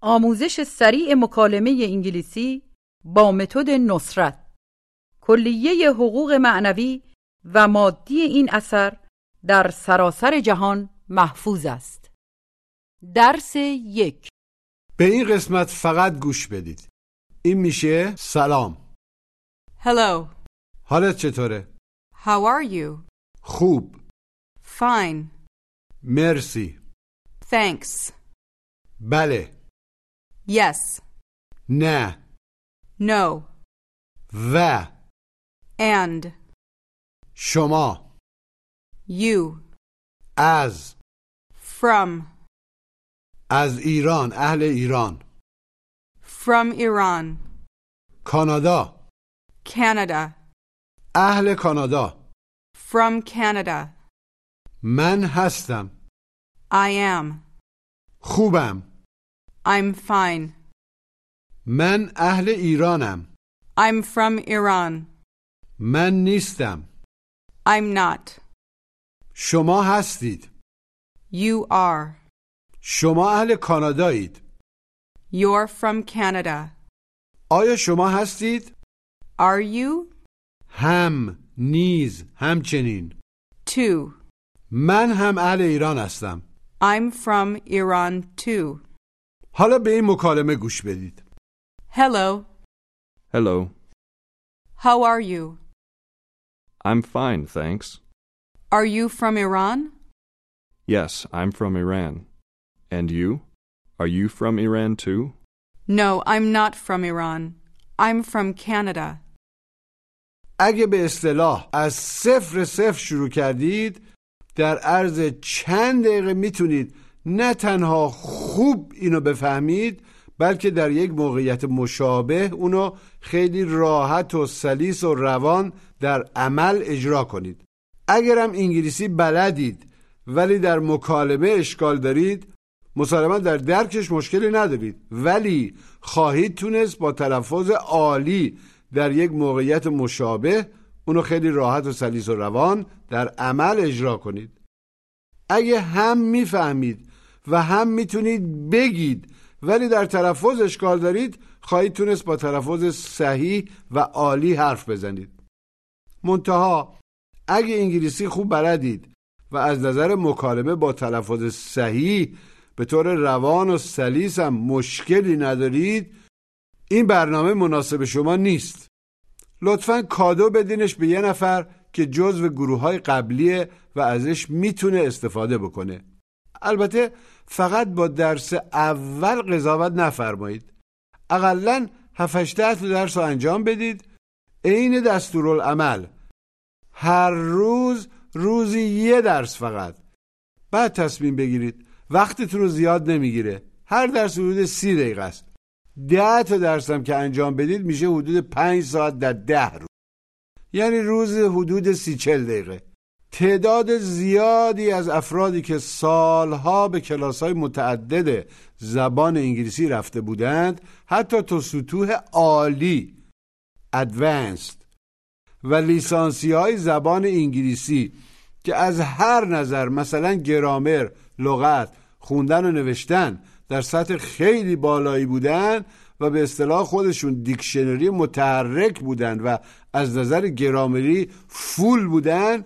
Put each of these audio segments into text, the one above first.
آموزش سریع مکالمه انگلیسی با متد نصرت کلیه حقوق معنوی و مادی این اثر در سراسر جهان محفوظ است درس یک به این قسمت فقط گوش بدید این میشه سلام Hello. حالت چطوره؟ How are you? خوب Fine. مرسی Thanks. بله Yes. نه No. و And. شما You. از From. از ایران اهل ایران From Iran. کانادا Canada. اهل کانادا From Canada. من هستم I am. خوبم I'm fine. من اهل ایرانم I'm from Iran. من نیستم I'm not. شما هستید You are. شما اهل کانادایید You're from Canada. آیا شما هستید؟ Are you? هم نیز همچنین Too. من هم اهل ایران هستم I'm from Iran too. حالا به این مکالمه گوش بدید Hello. Hello. How are you? I'm fine, thanks. Are you from Iran? Yes, I'm from Iran. And you? Are you from Iran too? No, I'm not from Iran. I'm from Canada. اگه به اصطلاح از صفر صفر شروع کردید در عرض چند دقیقه میتونید نه تنها خوب اینو بفهمید بلکه در یک موقعیت مشابه اونو خیلی راحت و سلیس و روان در عمل اجرا کنید. اگرم انگلیسی بلدید ولی در مکالمه اشکال دارید مسلما در درکش مشکلی ندارید. ولی خواهید تونست با تلفظ عالی در یک موقعیت مشابه اونو خیلی راحت و سلیس و روان در عمل اجرا کنید. اگه هم می‌فهمید و هم می‌تونید بگید. ولی در تلفظ اشکال دارید خواهید تونست با تلفظ صحیح و عالی حرف بزنید. منتها اگه انگلیسی خوب بلدید و از نظر مکالمه با تلفظ صحیح به طور روان و سلیس هم مشکلی ندارید این برنامه مناسب شما نیست. لطفا کادو بدینش به یه نفر که جزو گروه های قبلیه و ازش می‌تونه استفاده بکنه. البته فقط با درس اول قضاوت نفرمایید. اقلا 7 تا درس رو انجام بدید. عین دستورالعمل. هر روز روزی یه درس فقط. بعد تصمیم بگیرید. وقتتون رو زیاد نمی‌گیره. هر درس حدود سی دقیقه است. ده تا درس هم که انجام بدید میشه حدود پنج ساعت در ده روز. یعنی روز حدود سی چل دقیقه. تعداد زیادی از افرادی که سالها به کلاس های متعدد زبان انگلیسی رفته بودند حتی تا سطوح عالی ادوانسد و لیسانسی های زبان انگلیسی که از هر نظر مثلا گرامر، لغت، خوندن و نوشتن در سطح خیلی بالایی بودن و به اصطلاح خودشون دیکشنری متحرک بودن و از نظر گرامری فول بودن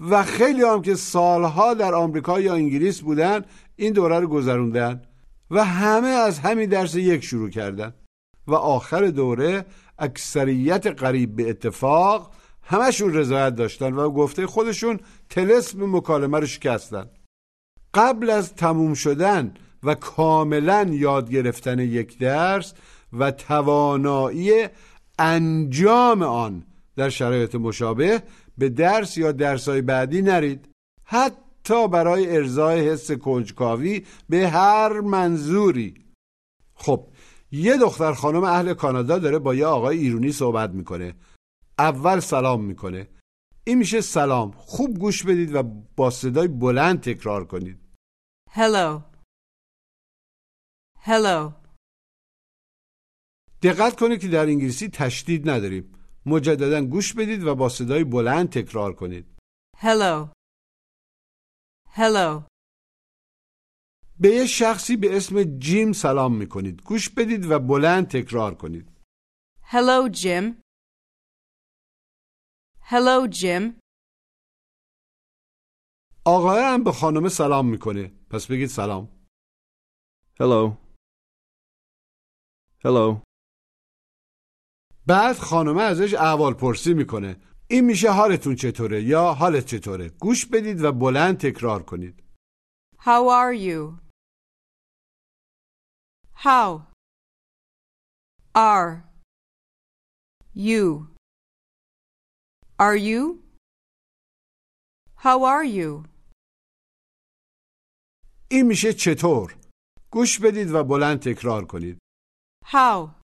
و خیلی هم که سالها در آمریکا یا انگلیس بودن این دوره رو گذروندن و همه از همین درس یک شروع کردن. و آخر دوره اکثریت قریب به اتفاق همشون رضایت داشتن و گفته خودشون تلسم مکالمه رو شکستن. قبل از تموم شدن و کاملا یاد گرفتن یک درس و توانایی انجام آن در شرایط مشابه به درس یا درسای بعدی نرید. حتی برای ارزای حس کنجکاوی به هر منظوری. خب یه دختر خانم اهل کانادا داره با یه آقای ایرونی صحبت می‌کنه. اول سلام می‌کنه. این میشه سلام. خوب گوش بدید و با صدای بلند تکرار کنید. Hello. Hello. دقت کنید که در انگلیسی تشدید نداریم. مجددا گوش بدید و با صدای بلند تکرار کنید Hello. Hello. به یه شخصی به اسم جیم سلام می‌کنید گوش بدید و بلند تکرار کنید Hello, Jim. Hello, Jim. آقای هم به خانم سلام می‌کنه پس بگید سلام Hello. Hello. بعد خانمه ازش احوال پرسی می‌کنه این میشه حالتون چطوره یا حالت چطوره گوش بدید و بلند تکرار کنید How are you? How are you? Are you? How are you? این میشه چطور گوش بدید و بلند تکرار کنید How?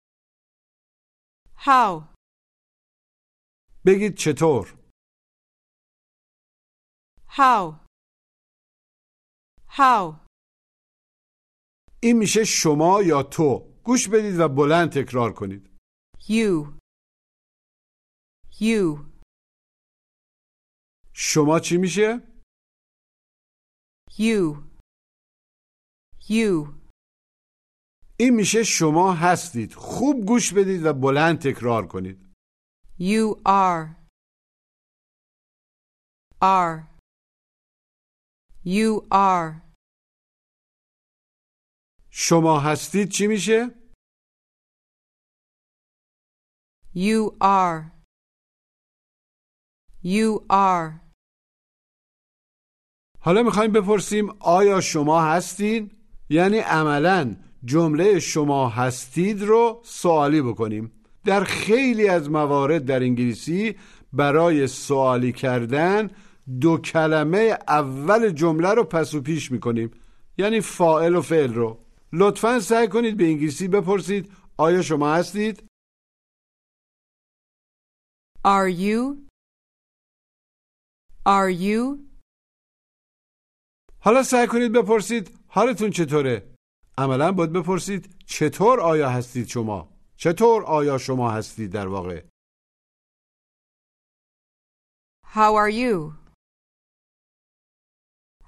How? بگید چطور How? How? این میشه شما یا تو گوش بدید و بلند تکرار کنید You. You. شما چی میشه You. You. این میشه شما هستید خوب گوش بدید و بلند تکرار کنید You are. Are. You are. شما هستید چی میشه You are. You are. حالا می‌خوایم بپرسیم آیا شما هستین یعنی عملا جمله شما هستید رو سوالی بکنیم در خیلی از موارد در انگلیسی برای سوالی کردن دو کلمه اول جمله رو پس و پیش می‌کنیم یعنی فائل و فعل رو لطفا سعی کنید به انگلیسی بپرسید آیا شما هستید؟ Are you? Are you? حالا سعی کنید بپرسید حالتون چطوره؟ عملا باید بپرسید چطور آیا هستید شما؟ چطور آیا شما هستید در واقع؟ How are you?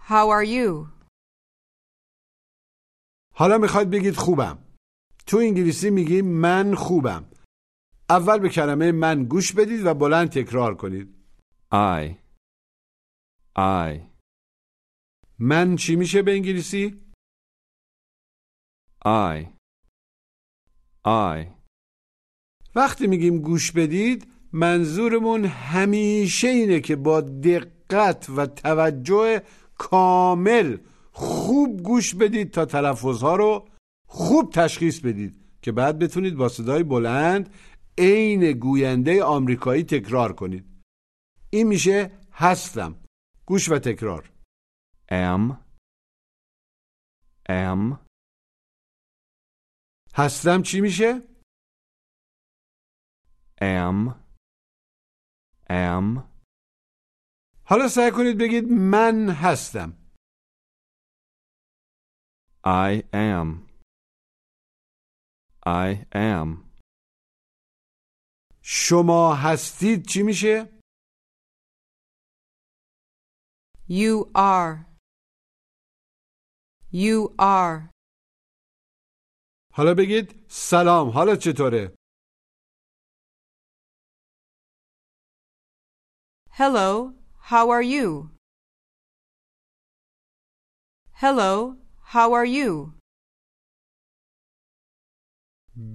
How are you? حالا می‌خواید بگید خوبم تو انگلیسی میگیم من خوبم اول به کلمه من گوش بدید و بلند تکرار کنید I. I. من چی میشه به انگلیسی؟ I. I. وقتی میگیم گوش بدید منظورمون همیشه اینه که با دقت و توجه کامل خوب گوش بدید تا تلفظها رو خوب تشخیص بدید که بعد بتونید با صدای بلند عین گوینده آمریکایی تکرار کنید این میشه هستم گوش و تکرار Am. Am. هستم چی میشه؟ Am. Am. حالا سعی کنید بگید من هستم I am. I am. شما هستید چی میشه؟ You are. You are. حالا بگید سلام حالت چطوره؟ Hello, how are you? Hello, how are you?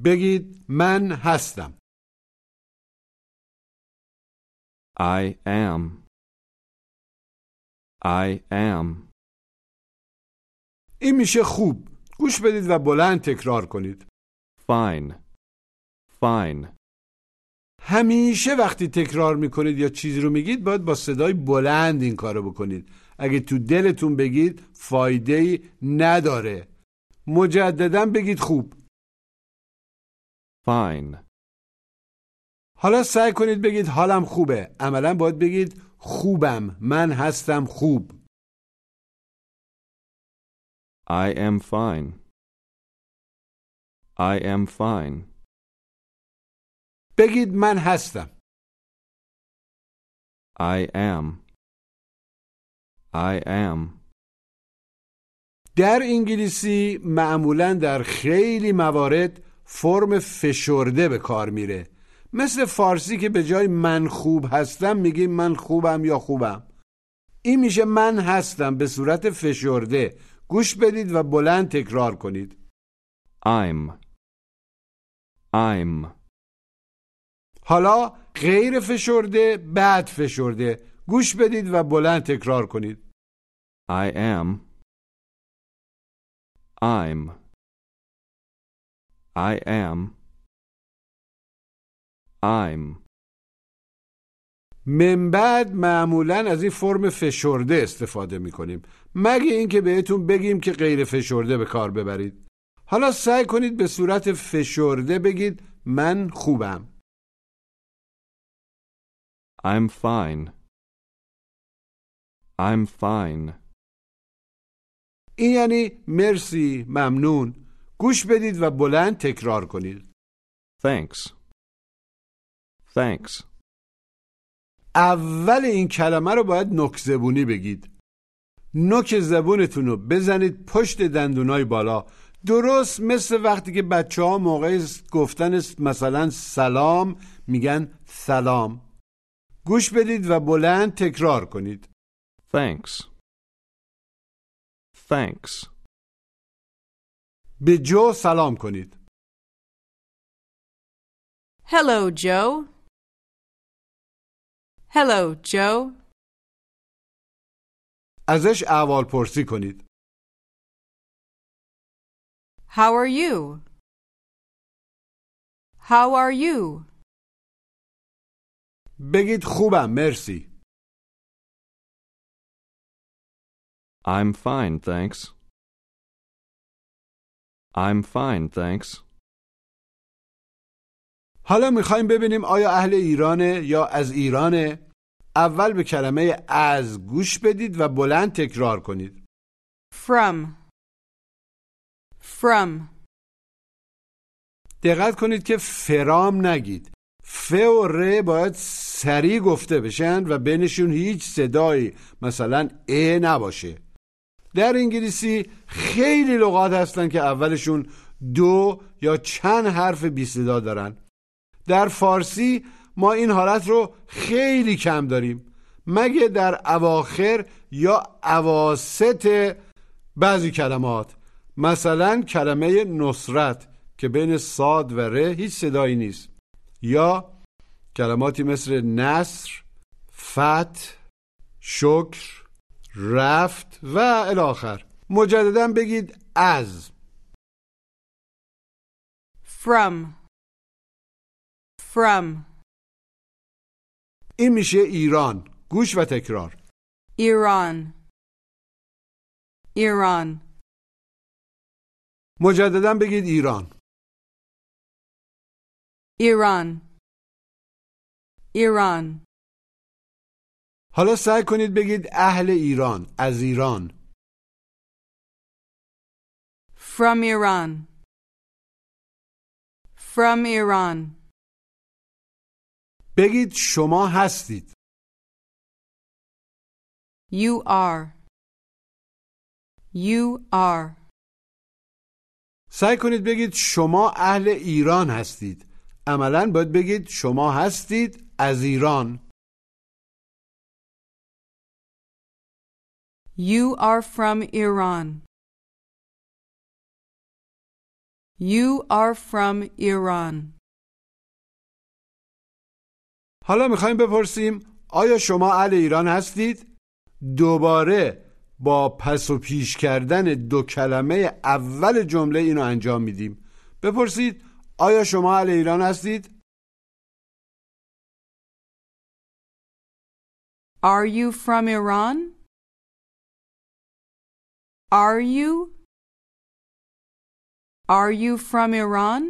بگید من هستم I am. I am. این میشه خوب گوش بدید و بلند تکرار کنید. Fine. Fine. همیشه وقتی تکرار می‌کنید یا چیزی رو میگید باید با صدای بلند این کارو بکنید. اگه تو دلتون بگید فایده ای نداره. مجددا بگید خوب. Fine. حالا سعی کنید بگید حالم خوبه. عملا باید بگید خوبم. من هستم خوب. I am fine. I am fine. بگید من هستم I am. I am. در انگلیسی معمولا در خیلی موارد فرم فشرده به کار میره مثل فارسی که به جای من خوب هستم میگیم من خوبم یا خوبم این میشه من هستم به صورت فشرده گوش بدید و بلند تکرار کنید I'm. I'm. حالا غیر فشرده بعد فشرده گوش بدید و بلند تکرار کنید I am. I'm. I am. I'm. من بعد معمولا از این فرم فشرده استفاده می کنیم مگه اینکه بهتون بگیم که غیر فشرده به کار ببرید حالا سعی کنید به صورت فشرده بگید من خوبم I'm fine. I'm fine. این یعنی مرسی ممنون گوش بدید و بلند تکرار کنید Thanks. Thanks. اول این کلمه رو باید نک زبونی بگید نوک زبونتون رو بزنید پشت دندونای بالا درست مثل وقتی که بچه ها موقع گفتن مثلا سلام میگن سلام گوش بدید و بلند تکرار کنید Thanks. Thanks. به جو سلام کنید Hello, Joe. Hello, Joe. ازش احوال پرسی کنید How are you? How are you? بگید خوبم مرسی I'm fine, thanks. I'm fine, thanks. حالا می‌خوایم ببینیم آیا اهل ایرانه یا از ایرانه اول به کلمه از گوش بدید و بلند تکرار کنید From. From. دقت کنید که فرام نگید ف و ر باید سریع گفته بشن و بینشون هیچ صدایی مثلا ا نباشه در انگلیسی خیلی لغات هستن که اولشون دو یا چند حرف بی صدا دارن در فارسی ما این حالت رو خیلی کم داریم مگه در اواخر یا اواسط بعضی کلمات مثلا کلمه نصرت که بین صاد و ره هیچ صدایی نیست یا کلماتی مثل نصر فتح شکر رفت و الاخر مجددا بگید از From. From. این میشه ایران گوش و تکرار Iran. Iran. مجددا بگید ایران Iran. Iran. حالا سعی کنید بگید اهل ایران از ایران From Iran. From Iran. بگید شما هستید You are. You are. سعی کنید بگید شما اهل ایران هستید عملا باید بگید شما هستید از ایران You are from Iran. You are from Iran. حالا می‌خوایم بپرسیم آیا شما اهل ایران هستید؟ دوباره با پس و پیش کردن دو کلمه اول جمله اینو انجام میدیم بپرسید آیا شما اهل ایران هستید؟ Are you from Iran? Are you? Are you from Iran?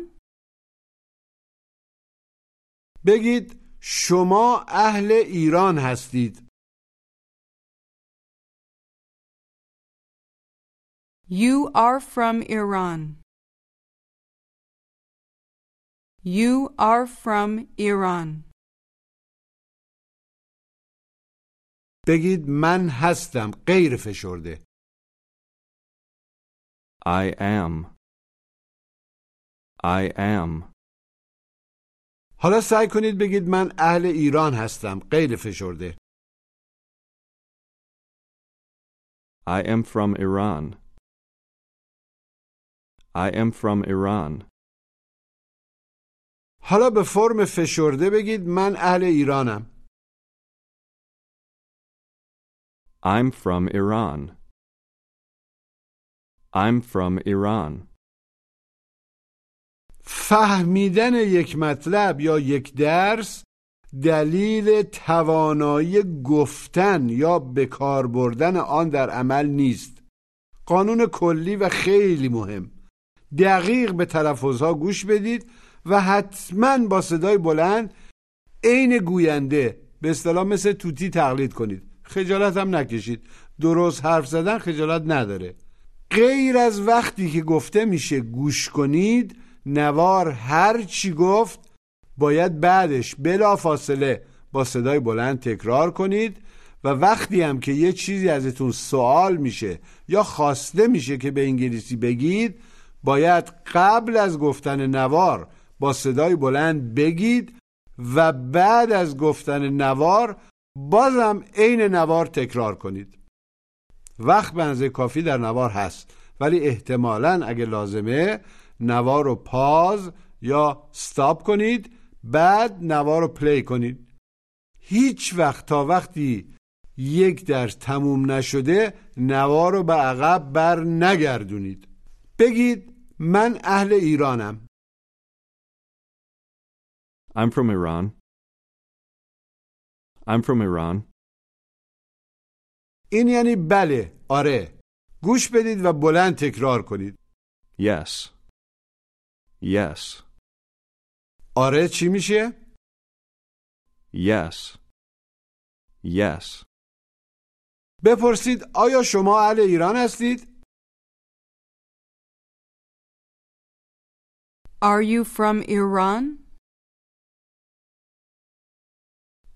بگید شما اهل ایران هستید You are from Iran. You are from Iran. بگید من هستم غیر فشرده I am. I am. حالا سعی کنید بگید من اهل ایران هستم غیر فشرده I am from Iran. I am from Iran. حالا به فرم فشرده بگید من اهل ایرانم I'm from Iran. I'm from Iran. فهمیدن یک مطلب یا یک درس دلیل توانایی گفتن یا به کار بردن آن در عمل نیست. قانون کلی و خیلی مهم. دقیق به تلفظها گوش بدید و حتما با صدای بلند عین گوینده به اصطلاح مثل توتی تقلید کنید. خجالت هم نکشید. درست حرف زدن خجالت نداره. غیر از وقتی که گفته میشه گوش کنید نوار هر چی گفت باید بعدش بلا فاصله با صدای بلند تکرار کنید و وقتی هم که یه چیزی ازتون سوال میشه یا خواسته میشه که به انگلیسی بگید باید قبل از گفتن نوار با صدای بلند بگید و بعد از گفتن نوار بازم عین نوار تکرار کنید. وقت به کافی در نوار هست ولی احتمالا اگه لازمه نوار رو پاز یا ستاپ کنید بعد نوار رو پلی کنید هیچ وقت تا وقتی یک درس تموم نشده نوار رو به عقب بر نگردونید بگید من اهل ایرانم I'm from Iran. I'm from Iran. این یعنی بله آره گوش بدید و بلند تکرار کنید Yes. Yes. آره چی میشه؟ Yes. Yes. بپرسید آیا شما اهل ایران هستید؟ Are you from Iran?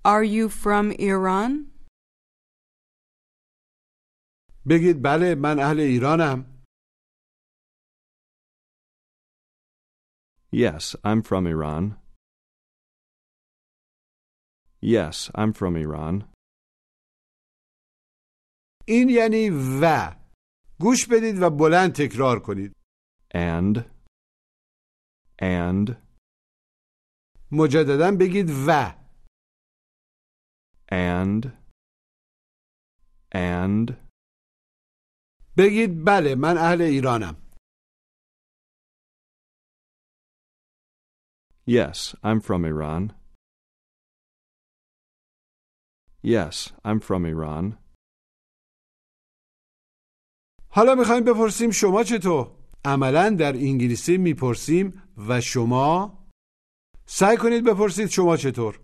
Are you from Iran? بگید بله من اهل ایرانم Yes, I'm from Iran. Yes, I'm from Iran. این یعنی و گوش بدید و بلند تکرار کنید And. And. مجددا بگید و And. And. بگید بله من اهل ایرانم Yes, I'm from Iran. Yes, I'm from Iran. حالا می‌خوایم بپرسیم شما چطور؟ عملا در انگلیسی می‌پرسیم و شما سعی کنید بپرسید شما چطور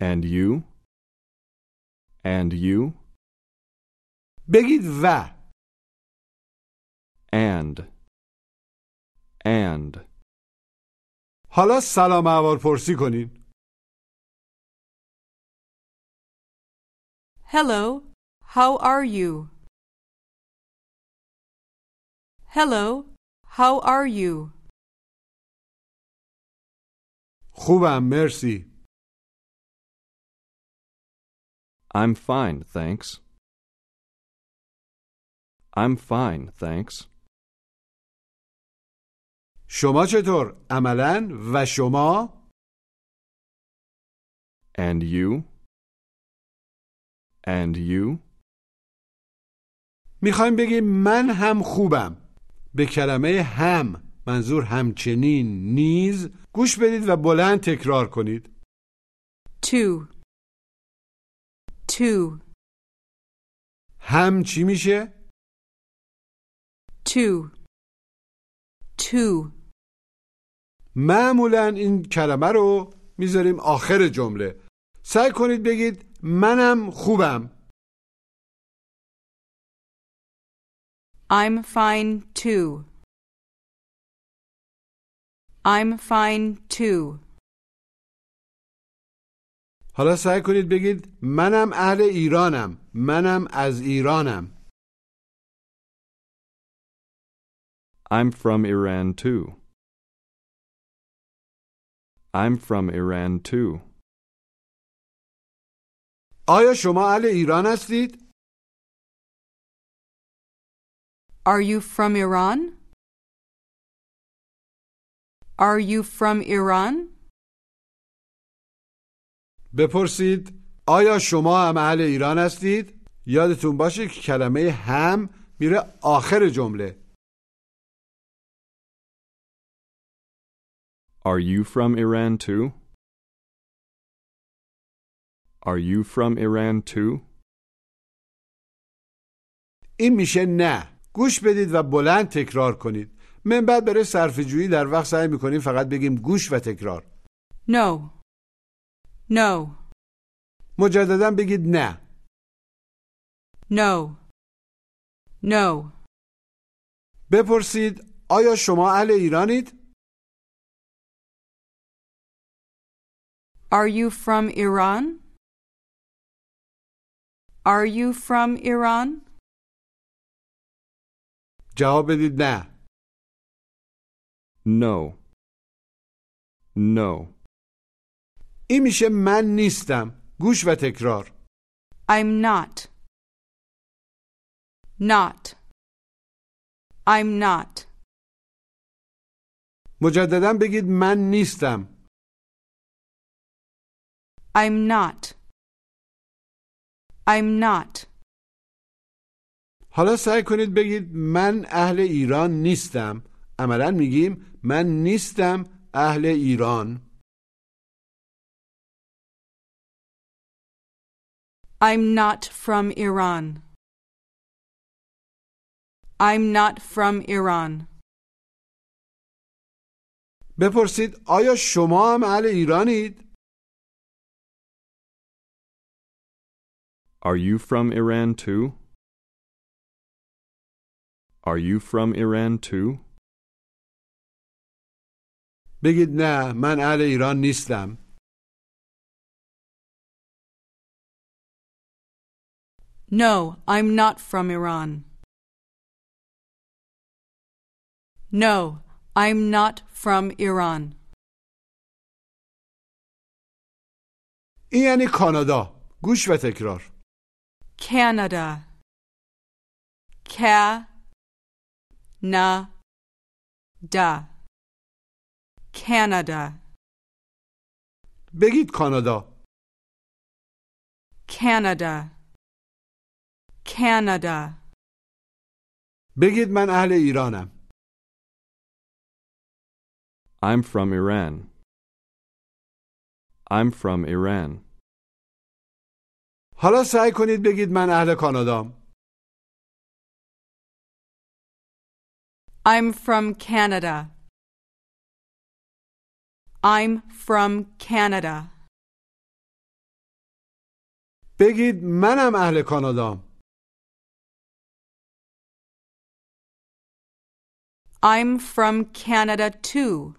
And you? And you? بگید و And. And. حالا سلام احوال پرسی کنین Hello, how are you? Hello, how are you? خوبم مرسی I'm fine, thanks. I'm fine, thanks. شما چطور؟ عملا و شما And you? And you? می‌خوایم بگیم من هم خوبم به کلمه هم منظور همچنین نیز گوش بدید و بلند تکرار کنید Two. Two. هم چی میشه؟ Two. Two. معمولا این کلمه رو می‌ذاریم آخر جمله سعی کنید بگید منم خوبم I'm fine too. I'm fine too. حالا سعی کنید بگید منم اهل ایرانم منم از ایرانم I'm from Iran too. I'm from Iran too. آیا شما اهل ایران هستید؟ Are you from Iran? Are you from Iran? بپرسید آیا شما هم اهل ایران هستید؟ یادتون باشه که کلمه هم میره آخر جمله Are you from Iran too? Are you from Iran too? این میشه نه گوش بدید و بلند تکرار کنید من بعد برای صرف جویی در وقت سعی می‌کنیم فقط بگیم گوش و تکرار No. No. مجددا بگید نه No. No. بپرسید آیا شما اهل ایرانید؟ Are you from Iran? Are you from Iran? جواب بدید نه No. No. این میشه من نیستم گوش و تکرار I'm not. Not. I'm not. مجددا بگید من نیستم I'm not. I'm not. حالا سعی کنید بگید من اهل ایران نیستم عملا میگیم من نیستم اهل ایران I'm not from Iran. I'm not from Iran. بپرسید آیا شما هم اهل ایرانید؟ Are you from Iran too? Are you from Iran too? بگید نه من اهل ایران نیستم No, I'm not from Iran. No, I'm not from Iran. این یعنی کانادا گوش و تکرار Canada. Ca. Na. Da. Canada. بگید کانادا Canada. Canada. بگید من اهل ایرانم I'm from Iran. I'm from Iran. حالا سعی کنید بگید من اهل کانادام I'm from Canada. I'm from Canada. بگید منم اهل کانادام I'm from Canada too.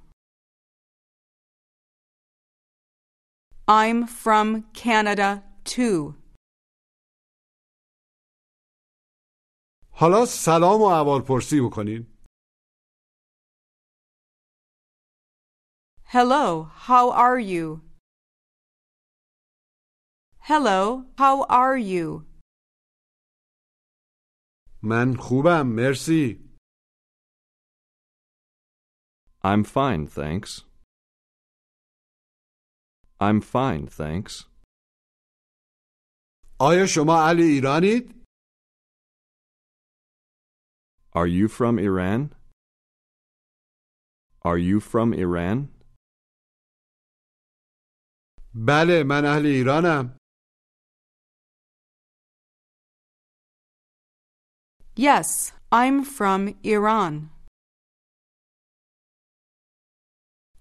I'm from Canada too. حالا سلام و احوالپرسی بکنید Hello, how are you? Hello, how are you? من خوبم مرسی I'm fine, thanks. I'm fine, thanks. آیا شما اهل ایرانید؟ Are you from Iran? Are you from Iran? بله من اهل ایرانم Yes, I'm from Iran.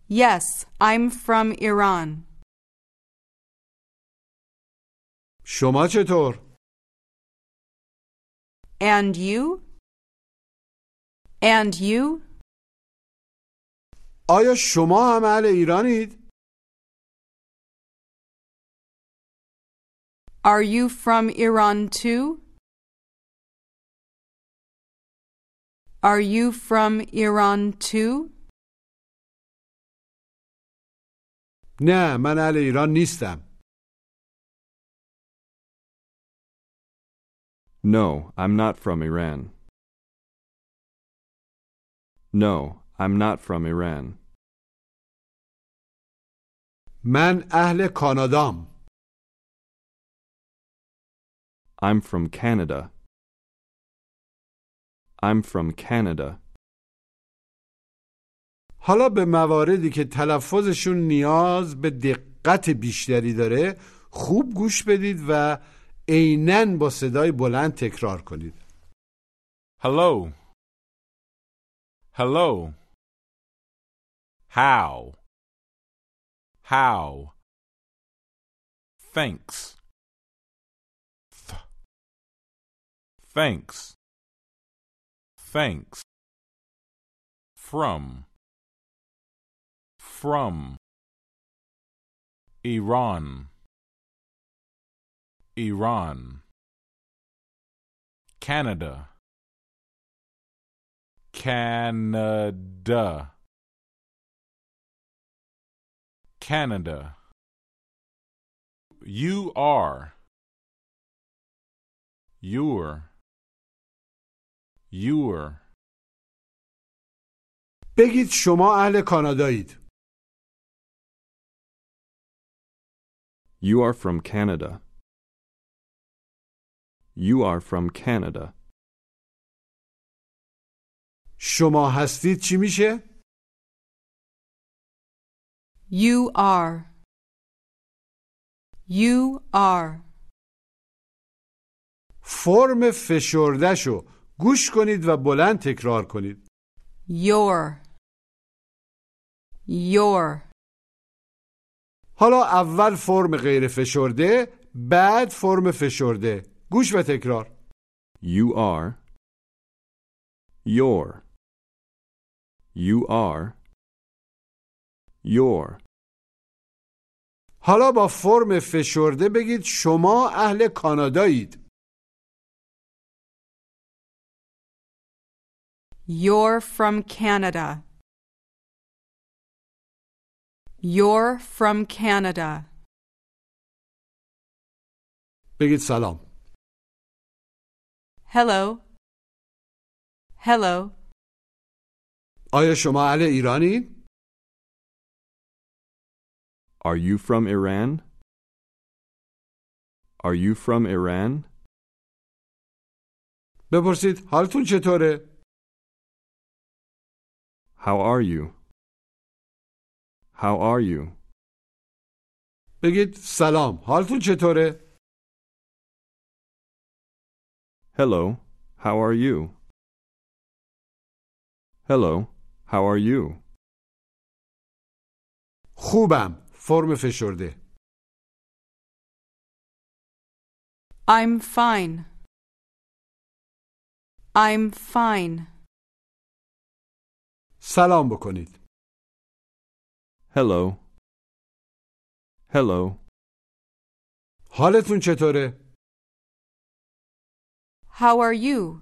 Yes, I'm from Iran. شما چطور؟ And you? And you? آیا شما هم اهل ایرانید؟ Are you from Iran too? Are you from Iran too? نه من اهل ایران نیستم No, I'm not from Iran. No, I'm not from Iran. من اهل کانادام I'm from Canada. I'm from Canada. حالا به مواردی که تلفظشون نیاز به دقت بیشتری داره خوب گوش بدید و عینا با صدای بلند تکرار کنید Hello. Hello. How? How? Thanks. Th- Thanks. Thanks. From. From. Iran. Iran. Canada. Canada. Canada. You are. You're. You're. بگید شما اهل کانادایید You are from Canada. You are from Canada. شما هستید چی میشه؟ You are. You are. فرم فشردهشو گوش کنید و بلند تکرار کنید Your. Your. حالا اول فرم غیر فشرده بعد فرم فشرده گوش و تکرار You are. Your. You are. Your. حالا با فرم فشرده بگید شما اهل کانادایید You're from Canada. You're from Canada. بگید سلام Hello. Hello. آیا شما اهل ایرانید؟ Are you from Iran? Are you from Iran? بپرسید حالتون چطوره؟ How are you? How are you? بگید سلام حالتون چطوره؟ Hello, how are you? Hello, how are you? خوبم فرم فشرده I'm fine. I'm fine. سلام بکنید Hello. Hello. حالتون چطوره؟ How are you?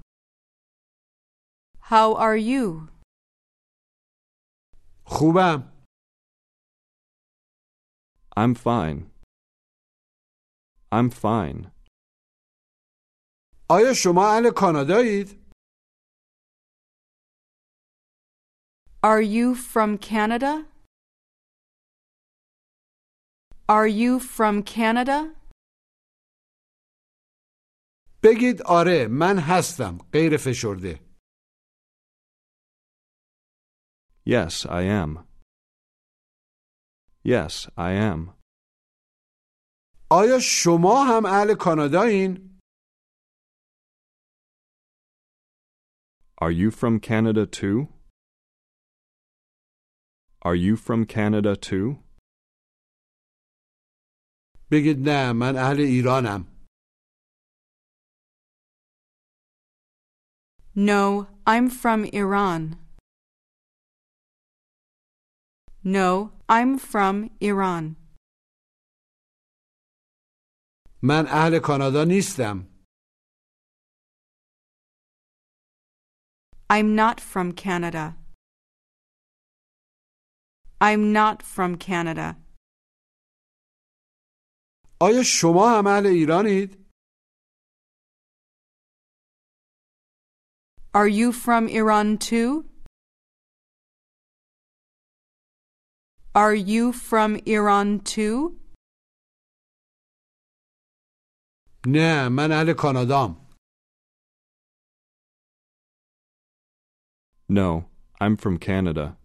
How are you? خوبم I'm fine. I'm fine. آیا شما اهل کانادایید؟ Are you from Canada? Are you from Canada? بگید آره من هستم غیر فشرده Yes, I am. Yes, I am. آیا شما هم اهل کانادایین؟ Are you from Canada too? Are you from Canada too? بگید نه من اهل ایرانم No, I'm from Iran. No, I'm from Iran. من اهل کانادا نیستم I'm not from Canada. I'm not from Canada. آیا شما هم اهل ایرانید؟ Are you from Iran too? Are you from Iran too? نه من اهل کانادام No, I'm from Canada.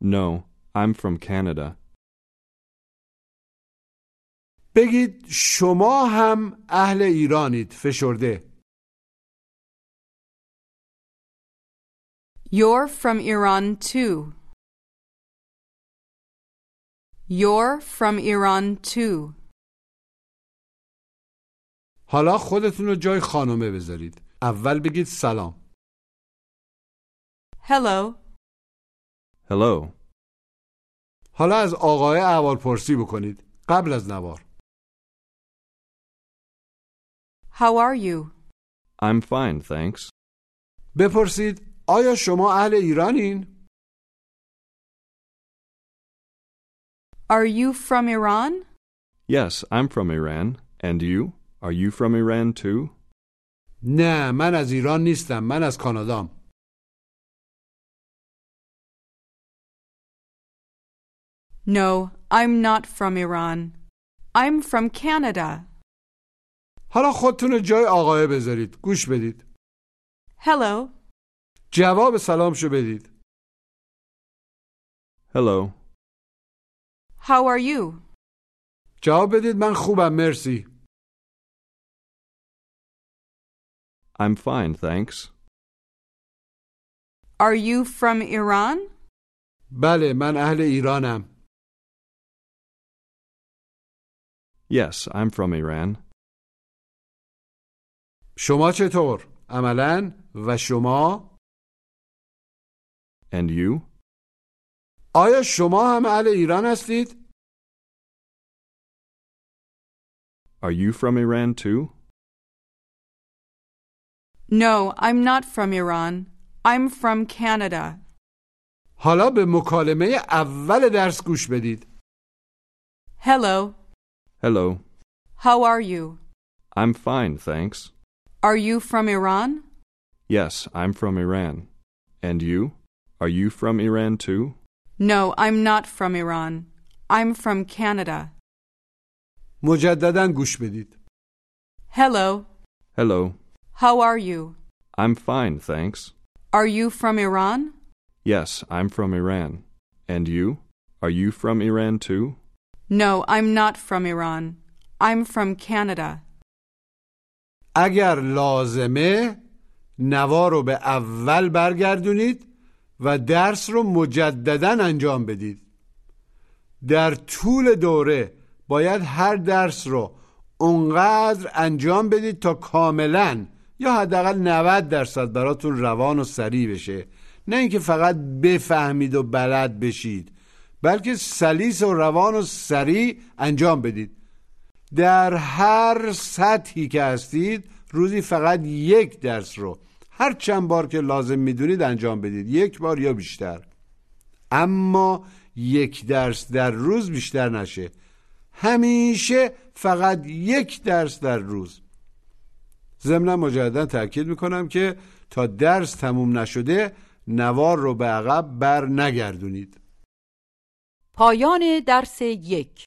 No, I'm from Canada. بگید شما هم اهل ایرانید فشرده You're from Iran too. You're from Iran too. حالا خودتون رو جای خانومه بذارید اول بگید سلام Hello. Hello. حالا از آقای احوال پرسی بکنید قبل از نوار How are you? I'm fine, thanks. بپرسید آیا شما اهل ایرانین؟ Are you from Iran? Yes, I'm from Iran. And you? Are you from Iran too? نه من از ایران نیستم من از کانادام No, I'm not from Iran. I'm from Canada. حالا خودتون رو جای آقای بذارید گوش بدید Hello. جواب سلامشو بدید Hello. How are you? جواب بدید من خوبم مرسی I'm fine, thanks. Are you from Iran? بله من اهل ایرانم Yes, I'm from Iran. شما چطور؟ عملا و شما؟ And you? آیا شما هم اهل ایران هستید؟ Are you from Iran too? No, I'm not from Iran. I'm from Canada. حالا به مکالمه اول درس گوش بدید Hello. Hello. How are you? I'm fine, thanks. Are you from Iran? Yes, I'm from Iran. And you? Are you from Iran too? No, I'm not from Iran. I'm from Canada. مجددا گوش بدید Hello. Hello. How are you? I'm fine, thanks. Are you from Iran? Yes, I'm from Iran. And you? Are you from Iran too? No, I'm not from Iran. I'm from Canada. اگر لازمه نوا رو به اول برگردونید و درس رو مجددا انجام بدید. در طول دوره باید هر درس رو اونقدر انجام بدید تا کاملا یا حداقل 90 درصد براتون روان و سریع بشه. نه اینکه فقط بفهمید و بلد بشید بلکه سلیس و روان و سریع انجام بدید. در هر سطحی که هستید روزی فقط یک درس رو هر چند بار که لازم می‌دونید انجام بدید. یک بار یا بیشتر. اما یک درس در روز بیشتر نشه. همیشه فقط یک درس در روز. ضمنا مجددا تاکید می‌کنم که تا درس تموم نشده نوار رو به عقب بر نگردونید. پایان درس یک.